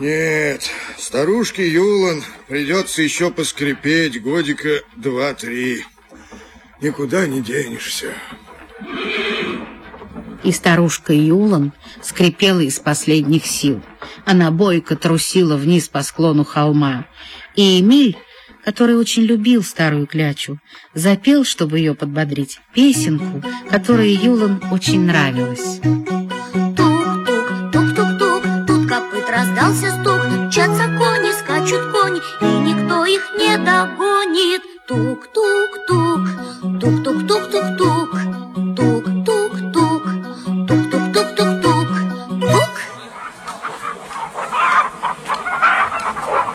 Нет, старушке Юлан придется еще поскрипеть годика два-три. Никуда не денешься. И старушка Юлан скрипела из последних сил. Она бойко трусила вниз по склону холма. И Эмиль, который очень любил старую клячу, запел, чтобы ее подбодрить, песенку, которая Юлан очень нравилась. Раздался стук, мчатся кони, скачут кони, и никто их не догонит. Тук-тук-тук, тук-тук-тук-тук-тук, тук-тук-тук, тук-тук-тук-тук-тук, тук.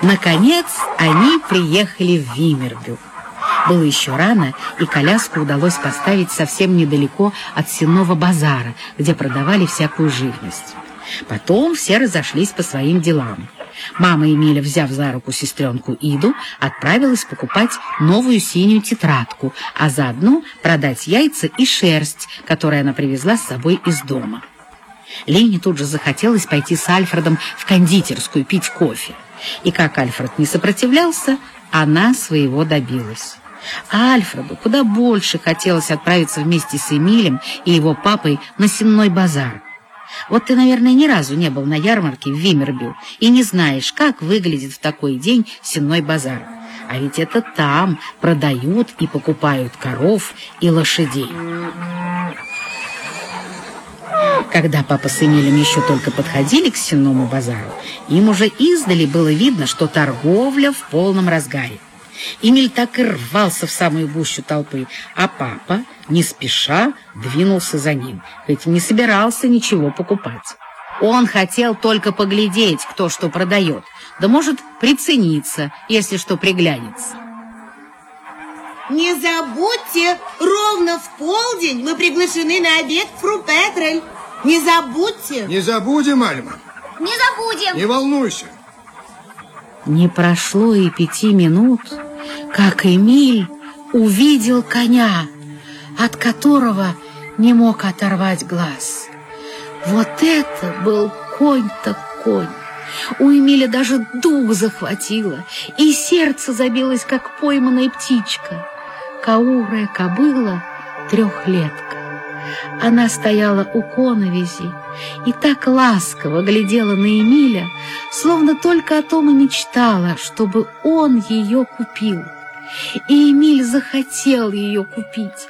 Наконец они приехали в Вимербю. Было еще рано, и коляску удалось поставить совсем недалеко от сенного базара, где продавали всякую живность. Потом все разошлись по своим делам. Мама Эмиля, взяв за руку сестренку Иду, отправилась покупать новую синюю тетрадку, а заодно продать яйца и шерсть, которые она привезла с собой из дома. Лене тут же захотелось пойти с Альфредом в кондитерскую пить кофе. И как Альфред не сопротивлялся, она своего добилась. А Альфреду куда больше хотелось отправиться вместе с Эмилем и его папой на сенной базар. Вот ты, наверное, ни разу не был на ярмарке в Вимербю и не знаешь, как выглядит в такой день сенной базар. А ведь это там продают и покупают коров и лошадей. Когда папа с Эмилем еще только подходили к сенному базару, им уже издали было видно, что торговля в полном разгаре. Эмиль так и рвался в самую гущу толпы, а папа, не спеша, двинулся за ним, хоть не собирался ничего покупать. Он хотел только поглядеть, кто что продает, да может прицениться, если что приглянется. Не забудьте, ровно в полдень мы приглашены на обед к фру Петрель. Не забудьте. Не забудем, Альма. Не забудем. Не волнуйся. Не прошло и пяти минут, как Эмиль увидел коня, от которого не мог оторвать глаз. Вот это был конь-то конь. У Эмиля даже дух захватило, и сердце забилось, как пойманная птичка. Каурая кобыла трехлетка. Она стояла у коновизи и так ласково глядела на Эмиля, словно только о том и мечтала, чтобы он ее купил. И Эмиль захотел ее купить,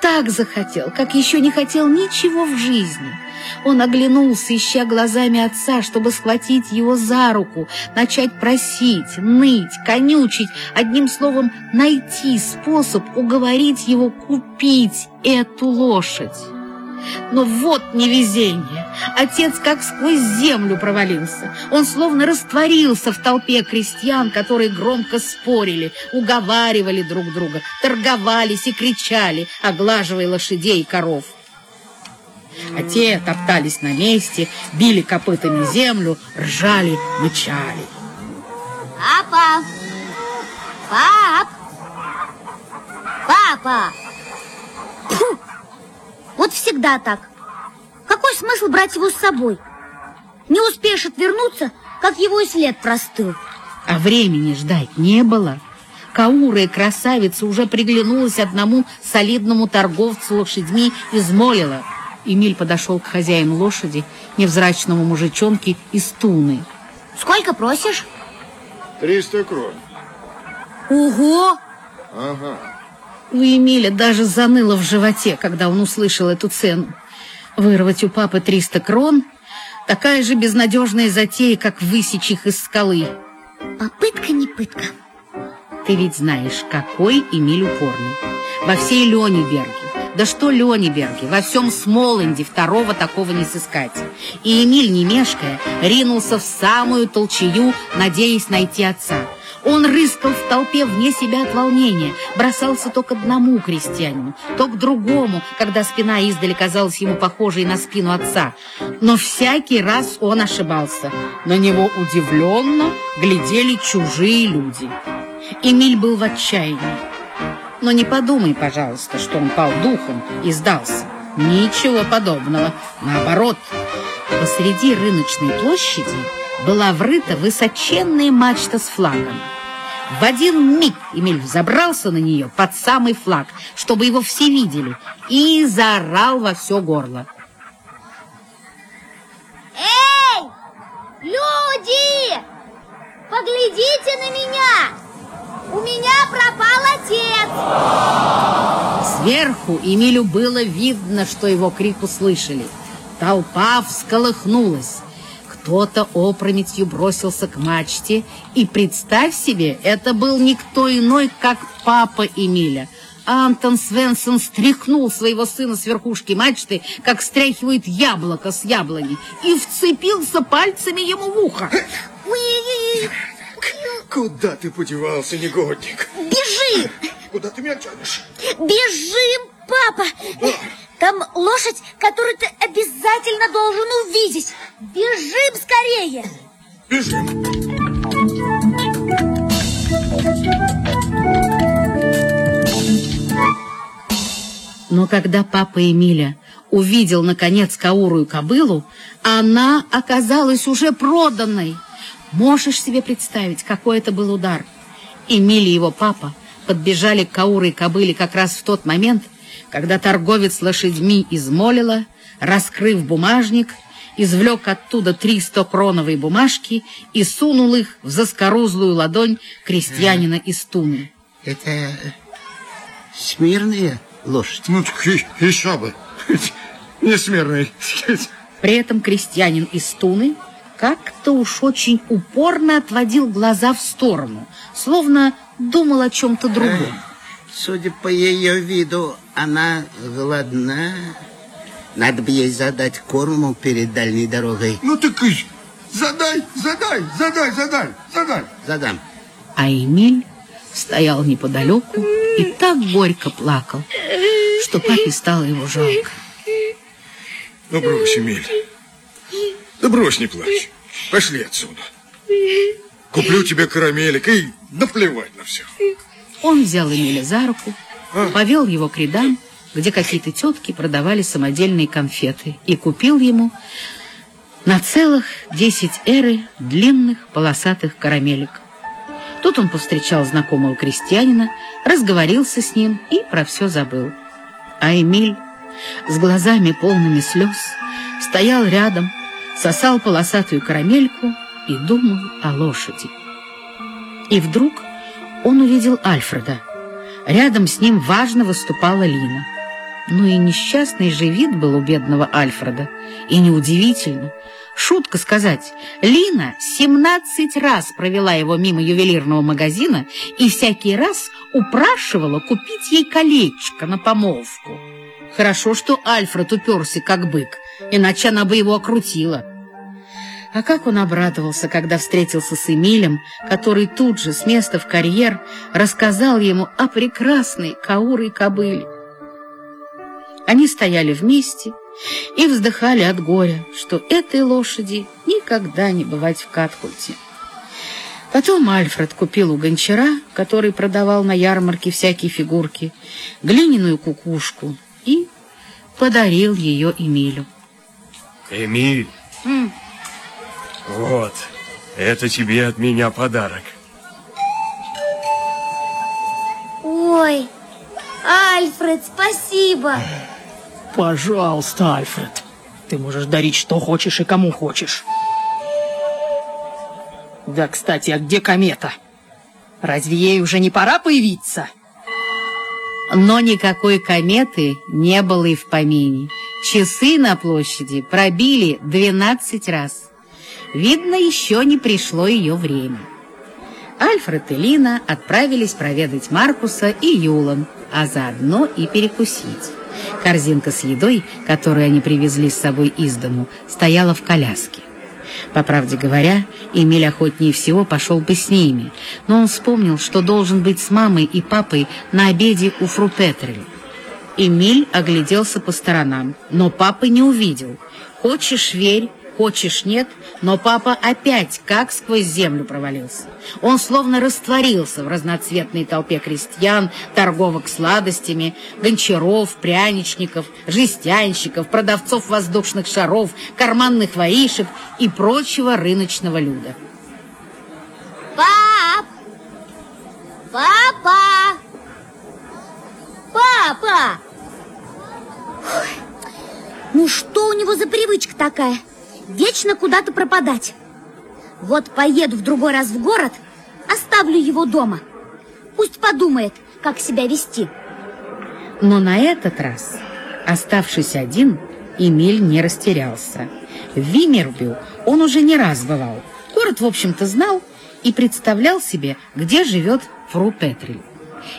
так захотел, как еще не хотел ничего в жизни. Он оглянулся, ища глазами отца, чтобы схватить его за руку, начать просить, ныть, конючить, одним словом, найти способ уговорить его купить эту лошадь. Но вот невезение. Отец как сквозь землю провалился. Он словно растворился в толпе крестьян, которые громко спорили, уговаривали друг друга, торговались и кричали, оглаживая лошадей и коров. А те топтались на месте, били копытами землю, ржали, мычали. Папа! Пап! Папа! Фу! Вот всегда так. Какой смысл брать его с собой? Не успеешь отвернуться, как его и след простыл. А времени ждать не было. Каурая красавица уже приглянулась одному солидному торговцу лошадьми и змолила. Эмиль подошел к хозяину лошади, невзрачному мужичонке из Туны. Сколько просишь? Триста крон. Ого! Ага. У Эмиля даже заныло в животе, когда он услышал эту цену. Вырвать у папы 300 крон – такая же безнадежная затея, как высечь их из скалы. Попытка не пытка. Ты ведь знаешь, какой Эмиль упорный. Во всей Лёнеберге, да что Лёнеберге, во всем Смоланде второго такого не сыскать. И Эмиль, не мешкая, ринулся в самую толчею, надеясь найти отца. Он рыскал в толпе вне себя от волнения, бросался то к одному крестьянину, то к другому, когда спина издали казалась ему похожей на спину отца. Но всякий раз он ошибался. На него удивленно глядели чужие люди. Эмиль был в отчаянии. Но не подумай, пожалуйста, что он пал духом и сдался. Ничего подобного. Наоборот, посреди рыночной площади была врыта высоченная мачта с флагом. В один миг Эмиль взобрался на нее под самый флаг, чтобы его все видели, и заорал во все горло. Эй, люди! Поглядите на меня! У меня пропал отец! Сверху Эмилю было видно, что его крик услышали. Толпа всколыхнулась. Кто-то опрометью бросился к мачте, и, представь себе, это был никто иной, как папа Эмиля. Антон Свенсон стряхнул своего сына с верхушки мачты, как стряхивает яблоко с яблони, и вцепился пальцами ему в ухо. Куда ты подевался, негодник? Бежи! Куда ты меня тянешь? Бежим, папа! Там лошадь, которую ты обязательно должен увидеть. Бежим скорее! Бежим. Но когда папа Эмиля увидел, наконец, каурую кобылу, она оказалась уже проданной. Можешь себе представить, какой это был удар? Эмиль и его папа подбежали к каурой кобыле как раз в тот момент, когда торговец лошадьми из Молила, раскрыв бумажник, извлек оттуда три стокроновые бумажки и сунул их в заскорузлую ладонь крестьянина из Туны. Это смирная лошадь. Ну, так и- еще бы. Несмирный. При этом крестьянин из Туны как-то уж очень упорно отводил глаза в сторону, словно думал о чем-то другом. Судя по ее виду, она голодна. Надо бы ей задать корму перед дальней дорогой. Ну так и задай, задай, задай, задай, задай. Задам. А Эмиль стоял неподалеку и так горько плакал, что папе стало его жалко. Ну, брось, Эмиль. Да брось, не плачь. Пошли отсюда. Куплю тебе карамелек и наплевать на все. Он взял Эмиля за руку, повел его к рядам, где какие-то тетки продавали самодельные конфеты, и купил ему на целых 10 эры длинных полосатых карамелек. Тут он повстречал знакомого крестьянина, разговорился с ним и про все забыл. А Эмиль с глазами полными слез стоял рядом, сосал полосатую карамельку и думал о лошади. И вдруг он увидел Альфреда. Рядом с ним важно выступала Лина. Ну и несчастный же вид был у бедного Альфреда. И неудивительно. Шутка сказать, Лина 17 раз провела его мимо ювелирного магазина и всякий раз упрашивала купить ей колечко на помолвку. Хорошо, что Альфред уперся, как бык, иначе она бы его окрутила. А как он обрадовался, когда встретился с Эмилем, который тут же с места в карьер рассказал ему о прекрасной каурой кобыле. Они стояли вместе и вздыхали от горя, что этой лошади никогда не бывать в Каткульте. Потом Альфред купил у гончара, который продавал на ярмарке всякие фигурки, глиняную кукушку и подарил ее Эмилю. Эмиль. Вот, это тебе от меня подарок. Ой, Альфред, спасибо. Пожалуйста, Альфред. Ты можешь дарить что хочешь и кому хочешь. Да, кстати, а где комета? Разве ей уже не пора появиться? Но никакой кометы не было и в помине. Часы на площади пробили 12 раз. Видно, еще не пришло ее время. Альфред и Лина отправились проведать Маркуса и Юлан, а заодно и перекусить. Корзинка с едой, которую они привезли с собой из дому, стояла в коляске. По правде говоря, Эмиль охотнее всего пошел бы с ними, но он вспомнил, что должен быть с мамой и папой на обеде у фру Петрель. Эмиль огляделся по сторонам, но папы не увидел. Хочешь верь, Хочешь, нет, но папа опять как сквозь землю провалился. Он словно растворился в разноцветной толпе крестьян, торговок сладостями, гончаров, пряничников, жестянщиков, продавцов воздушных шаров, карманных воришек и прочего рыночного люда. Пап! Папа! Папа! Ну что у него за привычка такая? Вечно куда-то пропадать. Вот поеду в другой раз в город, оставлю его дома. Пусть подумает, как себя вести. Но на этот раз, оставшись один, Эмиль не растерялся. В Вимербю он уже не раз бывал. Город, в общем-то, знал и представлял себе, где живет фру Петриль.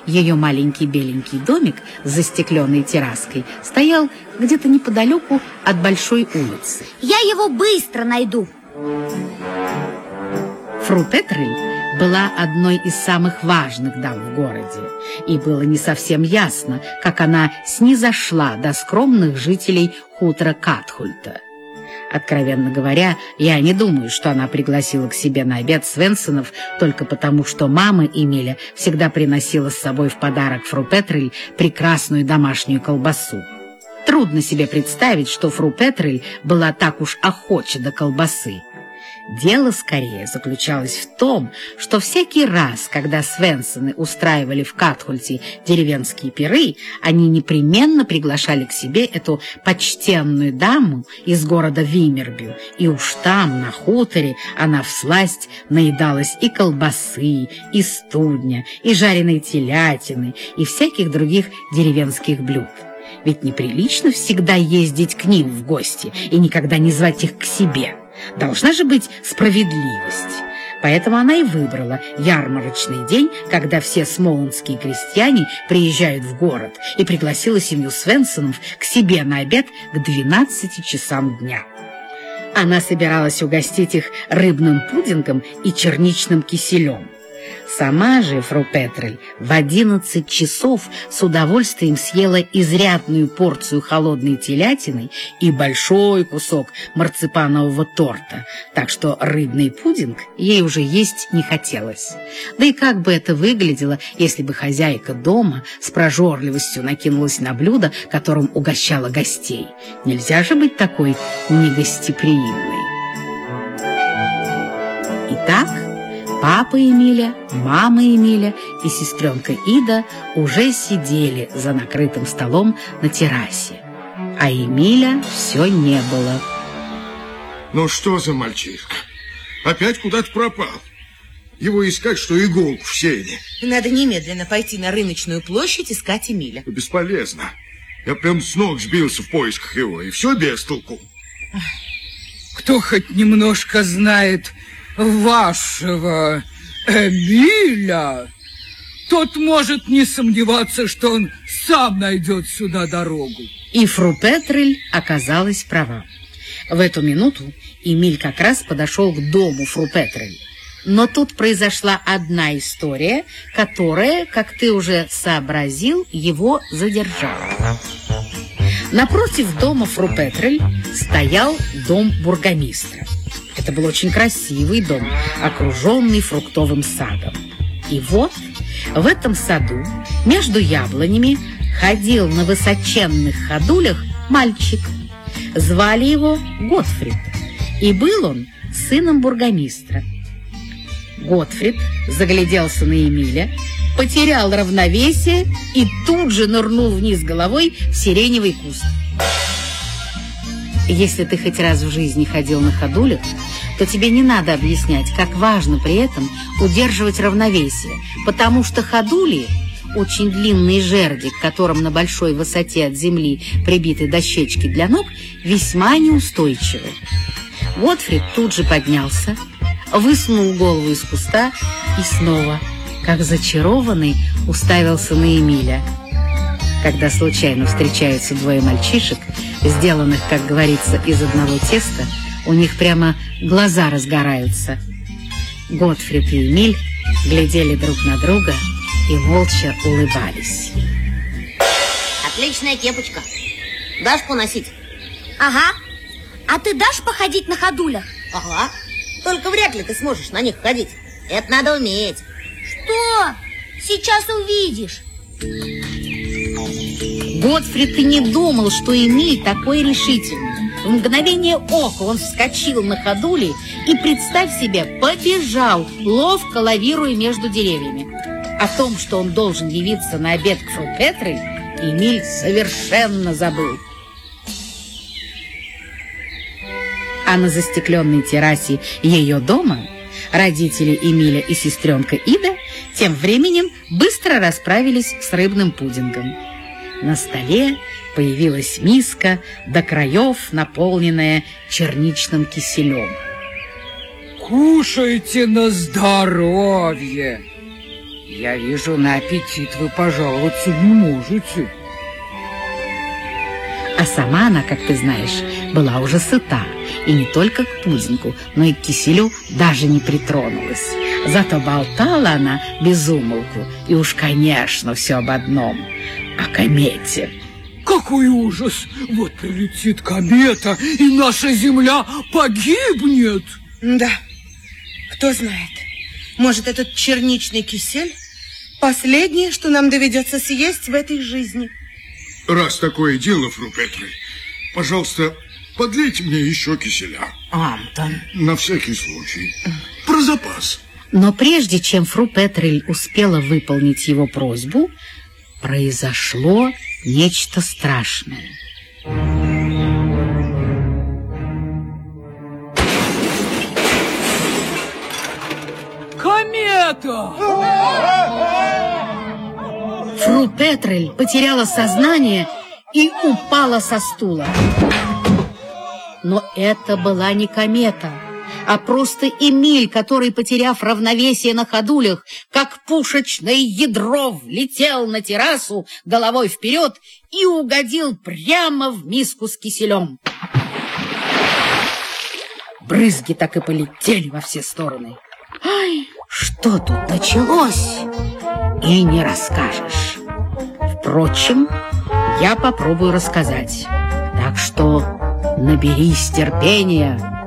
Ее маленький беленький домик с застекленной терраской стоял где-то неподалеку от большой улицы. Я его быстро найду. Фру Петрель была одной из самых важных дам в городе, и было не совсем ясно, как она снизошла до скромных жителей хутора Катхульта. Откровенно говоря, я не думаю, что она пригласила к себе на обед Свенсонов только потому, что мама Эмиля всегда приносила с собой в подарок фру Петрель прекрасную домашнюю колбасу. Трудно себе представить, что фру Петрель была так уж охоча до колбасы. Дело скорее заключалось в том, что всякий раз, когда Свенсоны устраивали в Катхульте деревенские пиры, они непременно приглашали к себе эту почтенную даму из города Вимербю, и уж там, на хуторе, она всласть наедалась и колбасы, и студня, и жареной телятины, и всяких других деревенских блюд. Ведь неприлично всегда ездить к ним в гости и никогда не звать их к себе. Должна же быть справедливость. Поэтому она и выбрала ярмарочный день, когда все смолонские крестьяне приезжают в город, и пригласила семью Свенсонов к себе на обед к 12 часам дня. Она собиралась угостить их рыбным пудингом и черничным киселем. Сама же фру Петрель в одиннадцать часов с удовольствием съела изрядную порцию холодной телятины и большой кусок марципанового торта, так что рыбный пудинг ей уже есть не хотелось. Да и как бы это выглядело, если бы хозяйка дома с прожорливостью накинулась на блюдо, которым угощала гостей? Нельзя же быть такой негостеприимной. Итак, Папа Эмиля, мама Эмиля и сестренка Ида уже сидели за накрытым столом на террасе. А Эмиля все не было. Ну что за мальчишка? Опять куда-то пропал. Его искать, что иголку в сене. Надо немедленно пойти на рыночную площадь искать Эмиля. Бесполезно. Я прям с ног сбился в поисках его, и все без толку. Кто хоть немножко знает вашего Эмиля, тот может не сомневаться, что он сам найдет сюда дорогу. И фру Петрель оказалась права. В эту минуту Эмиль как раз подошел к дому фру Петрель. Но тут произошла одна история, которая, как ты уже сообразил, его задержала. Напротив дома фру Петрель стоял дом бургомистра. Это был очень красивый дом, окруженный фруктовым садом. И вот в этом саду между яблонями ходил на высоченных ходулях мальчик. Звали его Готфрид, и был он сыном бургомистра. Готфрид загляделся на Эмиля, потерял равновесие и тут же нырнул вниз головой в сиреневый куст. Если ты хоть раз в жизни ходил на ходулях, то тебе не надо объяснять, как важно при этом удерживать равновесие, потому что ходули очень длинные жерди, к которым на большой высоте от земли прибиты дощечки для ног, весьма неустойчивы. Готфрид тут же поднялся, высунул голову из куста и снова, как зачарованный, уставился на Эмиля. Когда случайно встречаются двое мальчишек, сделанных, как говорится, из одного теста, у них прямо глаза разгораются. Готфрид и Эмиль глядели друг на друга и молча улыбались. Отличная кепочка. Дашь поносить? Ага. А ты дашь походить на ходулях? Ага. Только вряд ли ты сможешь на них ходить. Это надо уметь. Что? Сейчас увидишь. Готфрид и не думал, что Эмиль такой решительный. В мгновение ока он вскочил на ходули и, представь себе, побежал, ловко лавируя между деревьями. О том, что он должен явиться на обед к фру Петрой, Эмиль совершенно забыл. А на застекленной террасе ее дома родители Эмиля и сестренка Ида тем временем быстро расправились с рыбным пудингом. На столе появилась миска до краев, наполненная черничным киселем. Кушайте на здоровье. Я вижу, на аппетит вы пожаловаться не можете. А сама она, как ты знаешь, была уже сыта. И не только к пудингу, но и к киселю даже не притронулась. Зато болтала она без умолку. И уж, конечно, все об одном. О комете. Какой ужас! Вот прилетит комета, и наша Земля погибнет! Да, кто знает. Может, этот черничный кисель последнее, что нам доведется съесть в этой жизни. Раз такое дело, фру Петрель, пожалуйста, подлейте мне еще киселя. Антон. На всякий случай. Про запас. Но прежде чем фру Петрель успела выполнить его просьбу, произошло нечто страшное. Комета! Фру Петрель потеряла сознание и упала со стула. Но это была не комета, а просто Эмиль, который, потеряв равновесие на ходулях, как пушечное ядро, влетел на террасу головой вперед и угодил прямо в миску с киселем. Брызги так и полетели во все стороны. Ай, что тут началось, и не расскажешь. Впрочем, я попробую рассказать. Так что наберись терпения